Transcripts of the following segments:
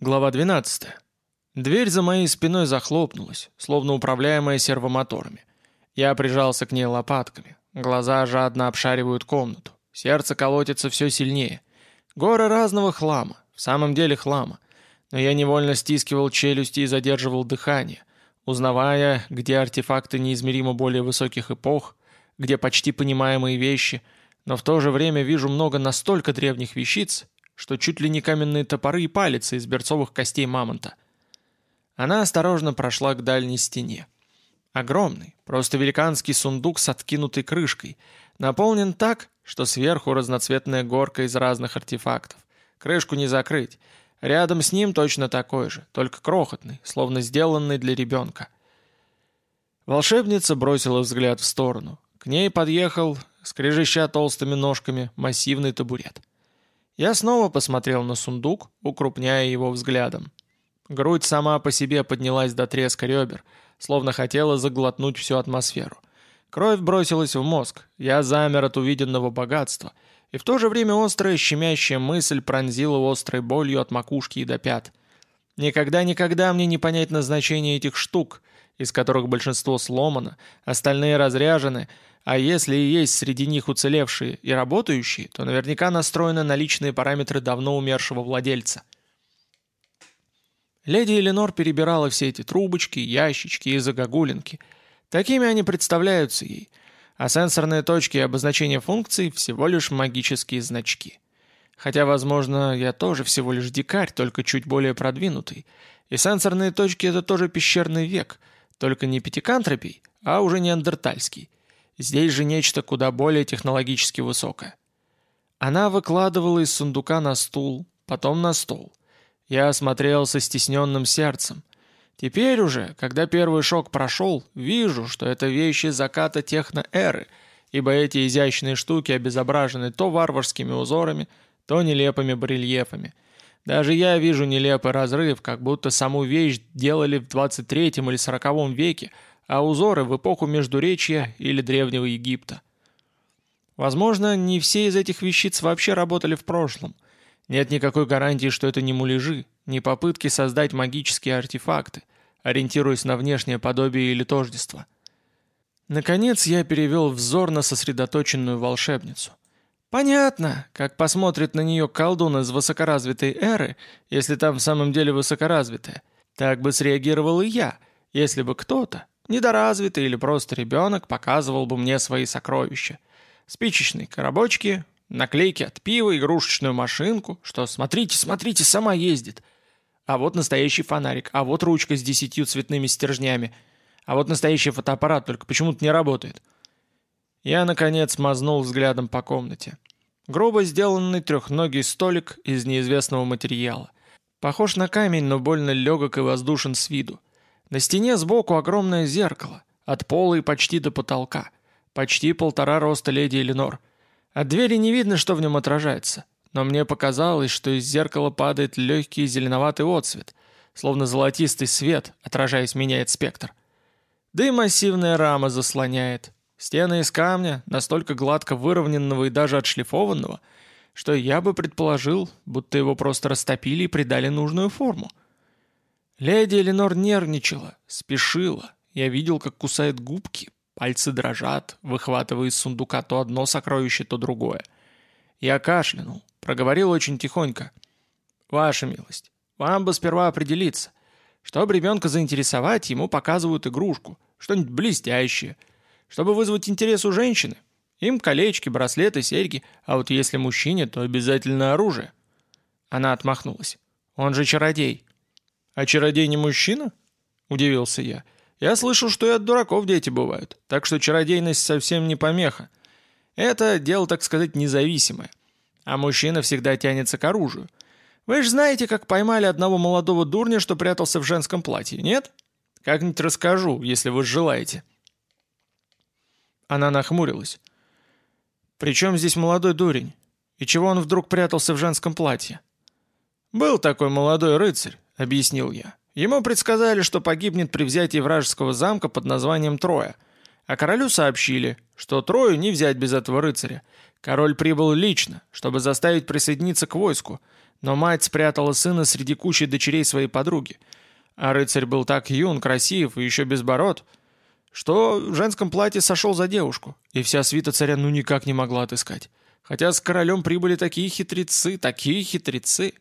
Глава 12. Дверь за моей спиной захлопнулась, словно управляемая сервомоторами. Я прижался к ней лопатками. Глаза жадно обшаривают комнату. Сердце колотится все сильнее. Горы разного хлама, в самом деле хлама. Но я невольно стискивал челюсти и задерживал дыхание, узнавая, где артефакты неизмеримо более высоких эпох, где почти понимаемые вещи, но в то же время вижу много настолько древних вещиц, что чуть ли не каменные топоры и палицы из берцовых костей мамонта. Она осторожно прошла к дальней стене. Огромный, просто великанский сундук с откинутой крышкой, наполнен так, что сверху разноцветная горка из разных артефактов. Крышку не закрыть. Рядом с ним точно такой же, только крохотный, словно сделанный для ребенка. Волшебница бросила взгляд в сторону. К ней подъехал, скрежеща толстыми ножками, массивный табурет. Я снова посмотрел на сундук, укрупняя его взглядом. Грудь сама по себе поднялась до треска ребер, словно хотела заглотнуть всю атмосферу. Кровь бросилась в мозг, я замер от увиденного богатства, и в то же время острая щемящая мысль пронзила острой болью от макушки и до пят. Никогда-никогда мне не понять назначение этих штук, из которых большинство сломано, остальные разряжены — а если и есть среди них уцелевшие и работающие, то наверняка настроены на личные параметры давно умершего владельца. Леди Эленор перебирала все эти трубочки, ящички и загогулинки. Такими они представляются ей. А сенсорные точки и обозначения функций всего лишь магические значки. Хотя, возможно, я тоже всего лишь дикарь, только чуть более продвинутый. И сенсорные точки — это тоже пещерный век, только не пятикантропий, а уже неандертальский. Здесь же нечто куда более технологически высокое. Она выкладывала из сундука на стул, потом на стол. Я осмотрел со стесненным сердцем. Теперь уже, когда первый шок прошел, вижу, что это вещи заката техноэры, ибо эти изящные штуки обезображены то варварскими узорами, то нелепыми барельефами. Даже я вижу нелепый разрыв, как будто саму вещь делали в 23 или 40 веке, а узоры в эпоху Междуречья или Древнего Египта. Возможно, не все из этих вещиц вообще работали в прошлом. Нет никакой гарантии, что это не муляжи, не попытки создать магические артефакты, ориентируясь на внешнее подобие или тождество. Наконец я перевел взор на сосредоточенную волшебницу. Понятно, как посмотрит на нее колдун из высокоразвитой эры, если там в самом деле высокоразвитая. Так бы среагировал и я, если бы кто-то, Недоразвитый или просто ребенок показывал бы мне свои сокровища. Спичечные коробочки, наклейки от пива, игрушечную машинку, что «смотрите, смотрите, сама ездит». А вот настоящий фонарик, а вот ручка с десятью цветными стержнями, а вот настоящий фотоаппарат, только почему-то не работает. Я, наконец, мазнул взглядом по комнате. Грубо сделанный трехногий столик из неизвестного материала. Похож на камень, но больно легок и воздушен с виду. На стене сбоку огромное зеркало, от пола и почти до потолка. Почти полтора роста леди Эленор. От двери не видно, что в нем отражается, но мне показалось, что из зеркала падает легкий зеленоватый отсвет, словно золотистый свет, отражаясь, меняет спектр. Да и массивная рама заслоняет. Стены из камня, настолько гладко выровненного и даже отшлифованного, что я бы предположил, будто его просто растопили и придали нужную форму. Леди Эленор нервничала, спешила. Я видел, как кусает губки, пальцы дрожат, выхватывая из сундука то одно сокровище, то другое. Я кашлянул, проговорил очень тихонько. «Ваша милость, вам бы сперва определиться. Чтобы ребенка заинтересовать, ему показывают игрушку, что-нибудь блестящее. Чтобы вызвать интерес у женщины, им колечки, браслеты, серьги, а вот если мужчине, то обязательно оружие». Она отмахнулась. «Он же чародей, «А чародей не мужчина?» – удивился я. «Я слышал, что и от дураков дети бывают, так что чародейность совсем не помеха. Это дело, так сказать, независимое. А мужчина всегда тянется к оружию. Вы же знаете, как поймали одного молодого дурня, что прятался в женском платье, нет? Как-нибудь расскажу, если вы желаете». Она нахмурилась. «При чем здесь молодой дурень? И чего он вдруг прятался в женском платье?» «Был такой молодой рыцарь, — объяснил я. Ему предсказали, что погибнет при взятии вражеского замка под названием Троя. А королю сообщили, что Трою не взять без этого рыцаря. Король прибыл лично, чтобы заставить присоединиться к войску. Но мать спрятала сына среди кучи дочерей своей подруги. А рыцарь был так юн, красив и еще безбород, что в женском платье сошел за девушку, и вся свита царя ну никак не могла отыскать. Хотя с королем прибыли такие хитрецы, такие хитрецы.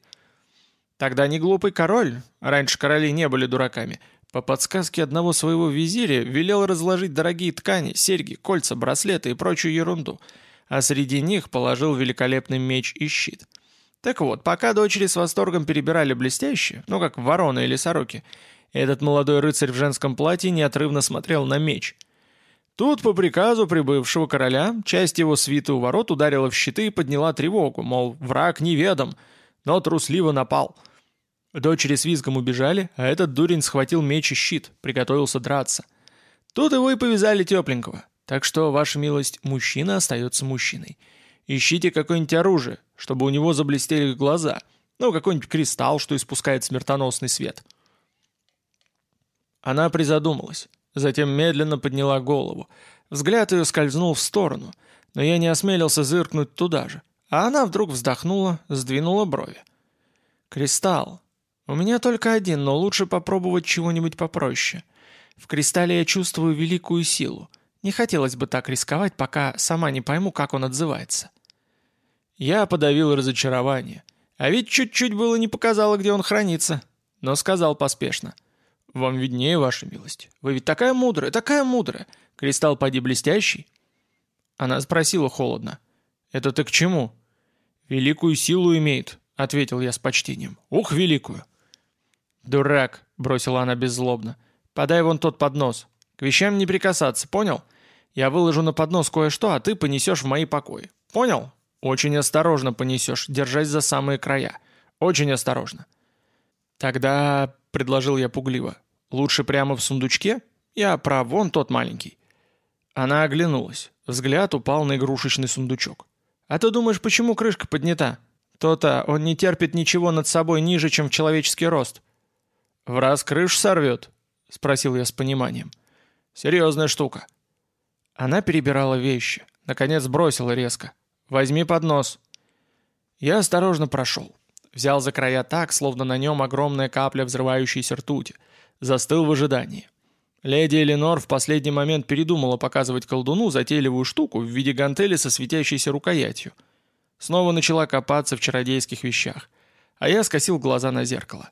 Тогда не глупый король, раньше короли не были дураками, по подсказке одного своего визиря велел разложить дорогие ткани, серьги, кольца, браслеты и прочую ерунду, а среди них положил великолепный меч и щит. Так вот, пока дочери с восторгом перебирали блестящие, ну как вороны или сороки, этот молодой рыцарь в женском платье неотрывно смотрел на меч. Тут, по приказу прибывшего короля, часть его свиты у ворот ударила в щиты и подняла тревогу, мол, враг неведом, но трусливо напал. Дочери с визгом убежали, а этот дурень схватил меч и щит, приготовился драться. Тут его и повязали тепленького. Так что, ваша милость, мужчина остается мужчиной. Ищите какое-нибудь оружие, чтобы у него заблестели глаза. Ну, какой-нибудь кристалл, что испускает смертоносный свет. Она призадумалась, затем медленно подняла голову. Взгляд ее скользнул в сторону, но я не осмелился зыркнуть туда же. А она вдруг вздохнула, сдвинула брови. «Кристалл. У меня только один, но лучше попробовать чего-нибудь попроще. В кристалле я чувствую великую силу. Не хотелось бы так рисковать, пока сама не пойму, как он отзывается». Я подавил разочарование. А ведь чуть-чуть было не показало, где он хранится. Но сказал поспешно — «Вам виднее, ваша милость. Вы ведь такая мудрая, такая мудрая. Кристалл поди блестящий?» Она спросила холодно. «Это ты к чему?» «Великую силу имеет», — ответил я с почтением. «Ух, великую!» «Дурак», — бросила она беззлобно. «Подай вон тот поднос. К вещам не прикасаться, понял? Я выложу на поднос кое-что, а ты понесешь в мои покои. Понял? Очень осторожно понесешь, держась за самые края. Очень осторожно». «Тогда», — предложил я пугливо, Лучше прямо в сундучке? Я про вон тот маленький». Она оглянулась. Взгляд упал на игрушечный сундучок. «А ты думаешь, почему крышка поднята? То-то он не терпит ничего над собой ниже, чем в человеческий рост». «В раз крыш сорвет?» — спросил я с пониманием. «Серьезная штука». Она перебирала вещи. Наконец бросила резко. «Возьми поднос». Я осторожно прошел. Взял за края так, словно на нем огромная капля взрывающейся ртути — застыл в ожидании. Леди Эленор в последний момент передумала показывать колдуну затейливую штуку в виде гантели со светящейся рукоятью. Снова начала копаться в чародейских вещах, а я скосил глаза на зеркало.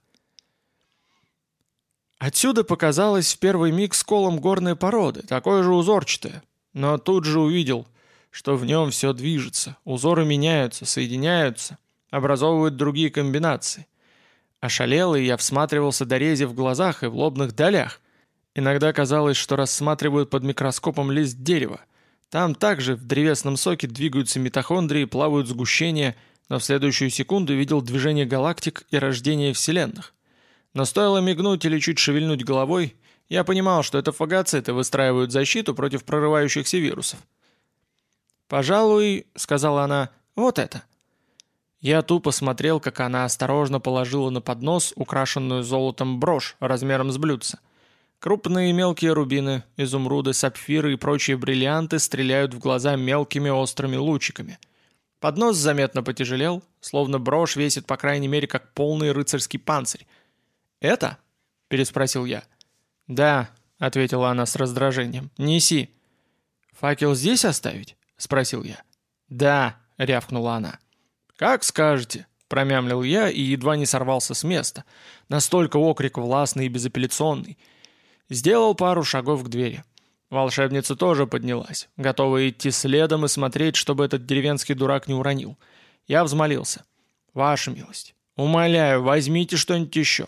Отсюда показалось в первый миг сколом горной породы, такое же узорчатое, но тут же увидел, что в нем все движется, узоры меняются, соединяются, образовывают другие комбинации. Ошалелый я всматривался до рези в глазах и в лобных долях. Иногда казалось, что рассматривают под микроскопом лист дерева. Там также в древесном соке двигаются митохондрии, плавают сгущения, но в следующую секунду видел движение галактик и рождение вселенных. Но стоило мигнуть или чуть шевельнуть головой, я понимал, что это фагоциты выстраивают защиту против прорывающихся вирусов. «Пожалуй», — сказала она, — «вот это». Я тупо смотрел, как она осторожно положила на поднос украшенную золотом брошь размером с блюдце. Крупные и мелкие рубины, изумруды, сапфиры и прочие бриллианты стреляют в глаза мелкими острыми лучиками. Поднос заметно потяжелел, словно брошь весит по крайней мере как полный рыцарский панцирь. «Это?» — переспросил я. «Да», — ответила она с раздражением. «Неси». «Факел здесь оставить?» — спросил я. «Да», — рявкнула она. «Как скажете», — промямлил я и едва не сорвался с места. Настолько окрик властный и безапелляционный. Сделал пару шагов к двери. Волшебница тоже поднялась, готовая идти следом и смотреть, чтобы этот деревенский дурак не уронил. Я взмолился. «Ваша милость, умоляю, возьмите что-нибудь еще».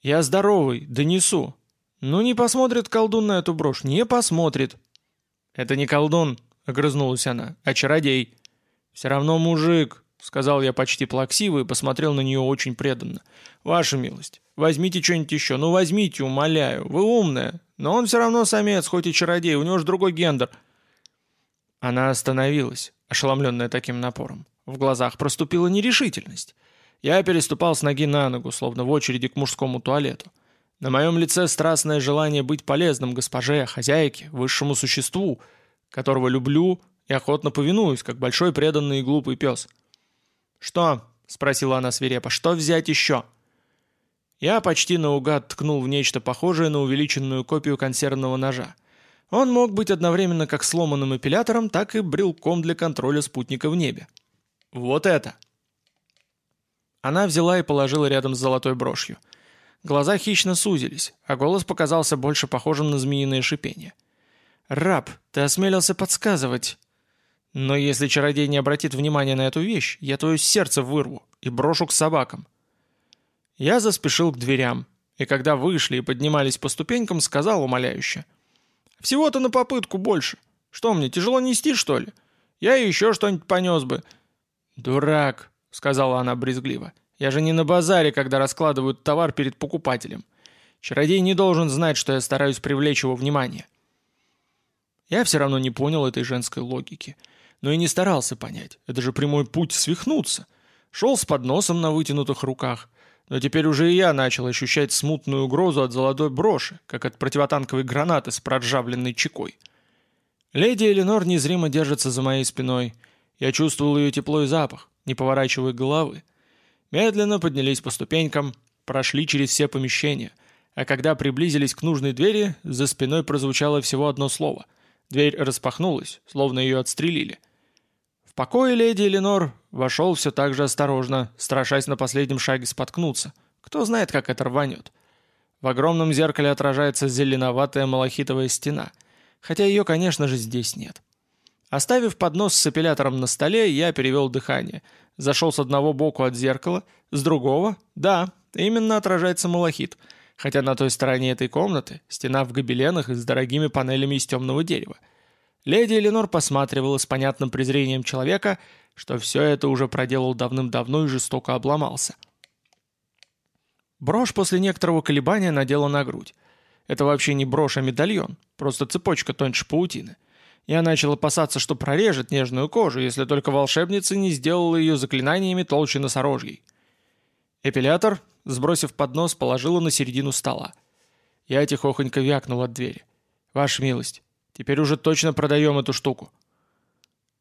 «Я здоровый, донесу». «Ну не посмотрит колдун на эту брошь, не посмотрит». «Это не колдун», — огрызнулась она, — «а чародей». «Все равно мужик», — сказал я почти плаксиво и посмотрел на нее очень преданно. «Ваша милость, возьмите что-нибудь еще, ну возьмите, умоляю, вы умная, но он все равно самец, хоть и чародей, у него же другой гендер». Она остановилась, ошеломленная таким напором. В глазах проступила нерешительность. Я переступал с ноги на ногу, словно в очереди к мужскому туалету. На моем лице страстное желание быть полезным госпоже, хозяйке, высшему существу, которого люблю и охотно повинуюсь, как большой преданный и глупый пес. «Что?» — спросила она свирепо. «Что взять еще?» Я почти наугад ткнул в нечто похожее на увеличенную копию консервного ножа. Он мог быть одновременно как сломанным эпилятором, так и брелком для контроля спутника в небе. «Вот это!» Она взяла и положила рядом с золотой брошью. Глаза хищно сузились, а голос показался больше похожим на змеиное шипение. «Раб, ты осмелился подсказывать!» «Но если чародей не обратит внимания на эту вещь, я твое сердце вырву и брошу к собакам». Я заспешил к дверям, и когда вышли и поднимались по ступенькам, сказал умоляюще. «Всего-то на попытку больше. Что мне, тяжело нести, что ли? Я еще что-нибудь понес бы». «Дурак», — сказала она брезгливо. «Я же не на базаре, когда раскладывают товар перед покупателем. Чародей не должен знать, что я стараюсь привлечь его внимание». Я все равно не понял этой женской логики. Но и не старался понять. Это же прямой путь свихнуться. Шел с подносом на вытянутых руках. Но теперь уже и я начал ощущать смутную угрозу от золотой броши, как от противотанковой гранаты с проджавленной чекой. Леди Эленор незримо держится за моей спиной. Я чувствовал ее тепло и запах, не поворачивая головы. Медленно поднялись по ступенькам, прошли через все помещения. А когда приблизились к нужной двери, за спиной прозвучало всего одно слово. Дверь распахнулась, словно ее отстрелили. Покое леди Эленор Вошел все так же осторожно, страшась на последнем шаге споткнуться. Кто знает, как это рванет. В огромном зеркале отражается зеленоватая малахитовая стена, хотя ее, конечно же, здесь нет. Оставив поднос с эпилятором на столе, я перевел дыхание. Зашел с одного боку от зеркала, с другого — да, именно отражается малахит, хотя на той стороне этой комнаты стена в гобеленах и с дорогими панелями из темного дерева. Леди Эленор посматривала с понятным презрением человека, что все это уже проделал давным-давно и жестоко обломался. Брошь после некоторого колебания надела на грудь. Это вообще не брошь, а медальон, просто цепочка тоньше паутины. Я начал опасаться, что прорежет нежную кожу, если только волшебница не сделала ее заклинаниями толще носорожьей. Эпилятор, сбросив поднос, положила на середину стола. Я тихохонько вякнул от двери. «Ваша милость, теперь уже точно продаем эту штуку».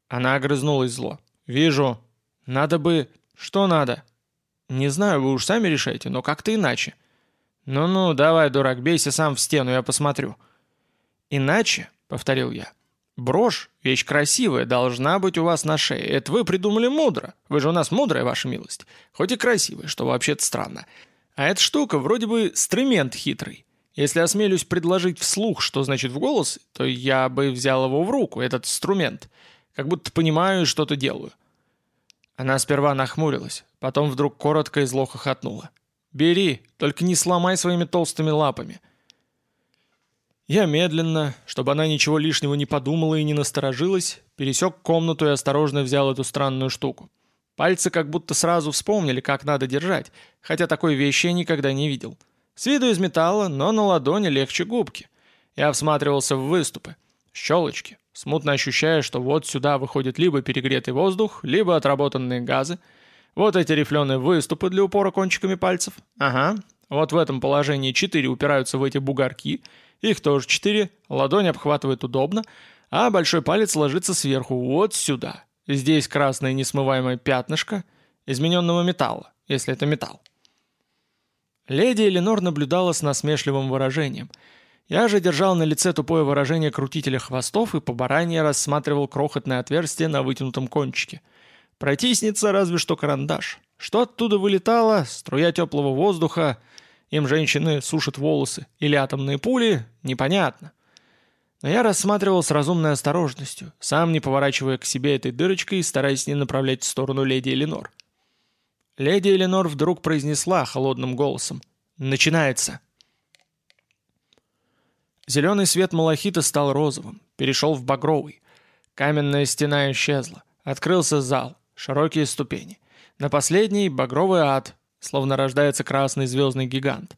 Она огрызнулась зло. «Вижу. Надо бы... Что надо?» «Не знаю, вы уж сами решайте, но как-то иначе». «Ну-ну, давай, дурак, бейся сам в стену, я посмотрю». «Иначе», — повторил я, — «брошь, вещь красивая, должна быть у вас на шее. Это вы придумали мудро. Вы же у нас мудрая, ваша милость. Хоть и красивая, что вообще-то странно. А эта штука вроде бы инструмент хитрый. Если осмелюсь предложить вслух, что значит в голос, то я бы взял его в руку, этот инструмент как будто понимаю и что-то делаю». Она сперва нахмурилась, потом вдруг коротко и зло хохотнула. «Бери, только не сломай своими толстыми лапами». Я медленно, чтобы она ничего лишнего не подумала и не насторожилась, пересек комнату и осторожно взял эту странную штуку. Пальцы как будто сразу вспомнили, как надо держать, хотя такой вещи я никогда не видел. С виду из металла, но на ладони легче губки. Я всматривался в выступы, щелочки, смутно ощущая, что вот сюда выходит либо перегретый воздух, либо отработанные газы. Вот эти рифленые выступы для упора кончиками пальцев. Ага, вот в этом положении четыре упираются в эти бугорки, их тоже четыре, ладонь обхватывает удобно, а большой палец ложится сверху, вот сюда. Здесь красное несмываемое пятнышко измененного металла, если это металл. Леди Эленор наблюдала с насмешливым выражением – я же держал на лице тупое выражение крутителя хвостов и по баранье рассматривал крохотное отверстие на вытянутом кончике. Протиснется разве что карандаш. Что оттуда вылетало, струя теплого воздуха, им женщины сушат волосы, или атомные пули, непонятно. Но я рассматривал с разумной осторожностью, сам не поворачивая к себе этой дырочкой и стараясь не направлять в сторону леди Эленор. Леди Эленор вдруг произнесла холодным голосом «Начинается!» Зеленый свет малахита стал розовым, перешел в багровый. Каменная стена исчезла. Открылся зал, широкие ступени. На последней — багровый ад, словно рождается красный звездный гигант.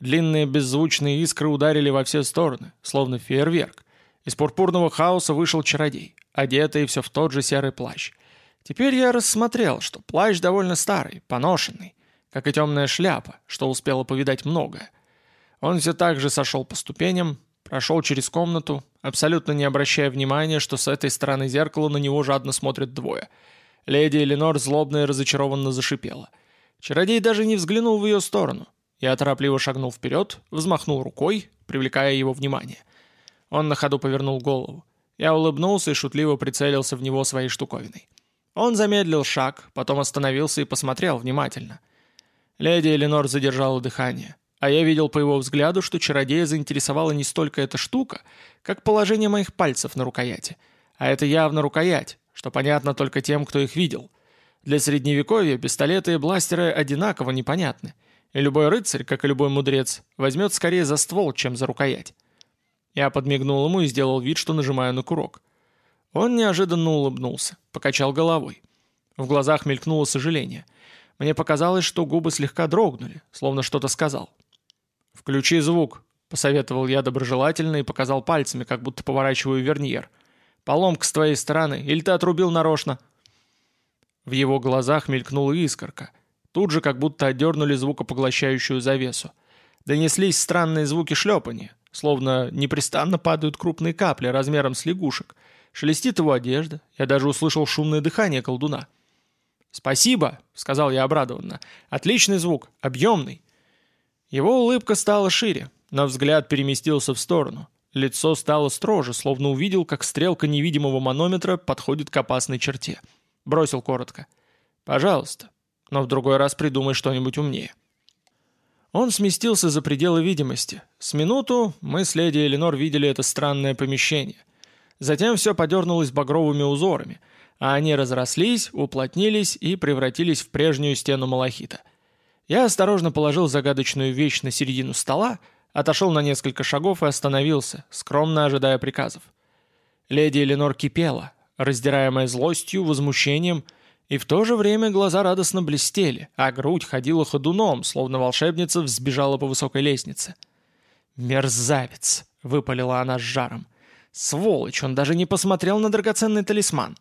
Длинные беззвучные искры ударили во все стороны, словно фейерверк. Из пурпурного хаоса вышел чародей, одетый все в тот же серый плащ. Теперь я рассмотрел, что плащ довольно старый, поношенный, как и темная шляпа, что успела повидать многое. Он все так же сошел по ступеням, Прошел через комнату, абсолютно не обращая внимания, что с этой стороны зеркала на него жадно смотрят двое. Леди Эленор злобно и разочарованно зашипела. Чародей даже не взглянул в ее сторону. Я торопливо шагнул вперед, взмахнул рукой, привлекая его внимание. Он на ходу повернул голову. Я улыбнулся и шутливо прицелился в него своей штуковиной. Он замедлил шаг, потом остановился и посмотрел внимательно. Леди Эленор задержала дыхание, а я видел по его взгляду, что чародея заинтересовала не столько эта штука, как положение моих пальцев на рукояти. А это явно рукоять, что понятно только тем, кто их видел. Для средневековья пистолеты и бластеры одинаково непонятны, и любой рыцарь, как и любой мудрец, возьмет скорее за ствол, чем за рукоять. Я подмигнул ему и сделал вид, что нажимаю на курок. Он неожиданно улыбнулся, покачал головой. В глазах мелькнуло сожаление. Мне показалось, что губы слегка дрогнули, словно что-то сказал. «Включи звук», — посоветовал я доброжелательно и показал пальцами, как будто поворачиваю верниер. «Поломка с твоей стороны, или ты отрубил нарочно?» В его глазах мелькнула искорка. Тут же как будто отдернули звукопоглощающую завесу. Донеслись странные звуки шлепания, словно непрестанно падают крупные капли размером с лягушек — Шелестит его одежда. Я даже услышал шумное дыхание колдуна. «Спасибо», — сказал я обрадованно. «Отличный звук, объемный». Его улыбка стала шире, но взгляд переместился в сторону. Лицо стало строже, словно увидел, как стрелка невидимого манометра подходит к опасной черте. Бросил коротко. «Пожалуйста, но в другой раз придумай что-нибудь умнее». Он сместился за пределы видимости. С минуту мы с леди Эленор видели это странное помещение. Затем все подернулось багровыми узорами, а они разрослись, уплотнились и превратились в прежнюю стену малахита. Я осторожно положил загадочную вещь на середину стола, отошел на несколько шагов и остановился, скромно ожидая приказов. Леди Эленор кипела, раздираемая злостью, возмущением, и в то же время глаза радостно блестели, а грудь ходила ходуном, словно волшебница взбежала по высокой лестнице. «Мерзавец!» — выпалила она с жаром. — Сволочь, он даже не посмотрел на драгоценный талисман.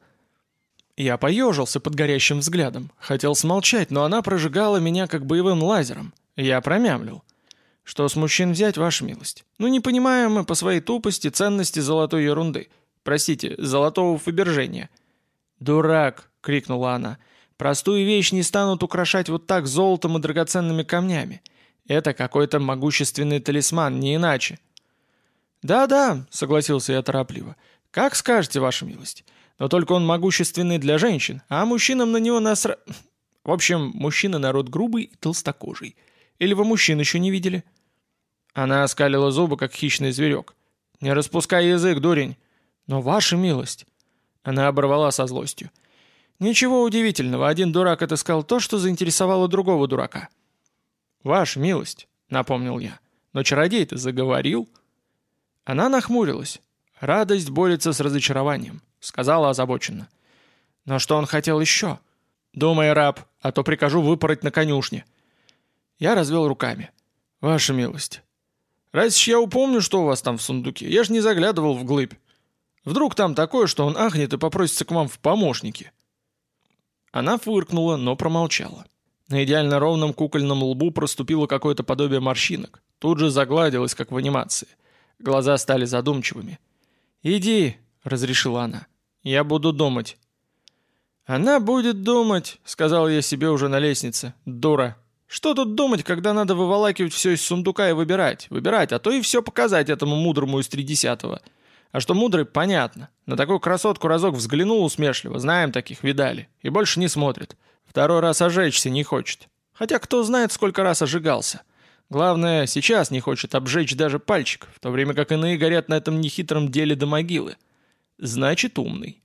Я поежился под горящим взглядом. Хотел смолчать, но она прожигала меня как боевым лазером. Я промямлил. Что с мужчин взять, ваша милость? Ну не понимаем мы по своей тупости ценности золотой ерунды. Простите, золотого фабержения. «Дурак!» — крикнула она. «Простую вещь не станут украшать вот так золотом и драгоценными камнями. Это какой-то могущественный талисман, не иначе. «Да-да», — согласился я торопливо. «Как скажете, ваша милость. Но только он могущественный для женщин, а мужчинам на него насра... В общем, мужчина народ грубый и толстокожий. Или вы мужчин еще не видели?» Она оскалила зубы, как хищный зверек. «Не распускай язык, дурень!» «Но ваша милость...» Она оборвала со злостью. «Ничего удивительного, один дурак отыскал то, что заинтересовало другого дурака». «Ваша милость», — напомнил я. «Но чародей-то заговорил...» Она нахмурилась. «Радость борется с разочарованием», — сказала озабоченно. «Но что он хотел еще?» «Думай, раб, а то прикажу выпороть на конюшне». Я развел руками. «Ваша милость. Раз я упомню, что у вас там в сундуке, я ж не заглядывал вглыбь. Вдруг там такое, что он ахнет и попросится к вам в помощники». Она фыркнула, но промолчала. На идеально ровном кукольном лбу проступило какое-то подобие морщинок. Тут же загладилось, как в анимации — Глаза стали задумчивыми. «Иди», — разрешила она. «Я буду думать». «Она будет думать», — сказал я себе уже на лестнице. «Дура. Что тут думать, когда надо выволакивать все из сундука и выбирать? Выбирать, а то и все показать этому мудрому из тридесятого. А что мудрый, понятно. На такую красотку разок взглянул усмешливо, знаем таких, видали. И больше не смотрит. Второй раз ожечься не хочет. Хотя кто знает, сколько раз ожигался. Главное, сейчас не хочет обжечь даже пальчик, в то время как иные горят на этом нехитром деле до могилы. Значит, умный.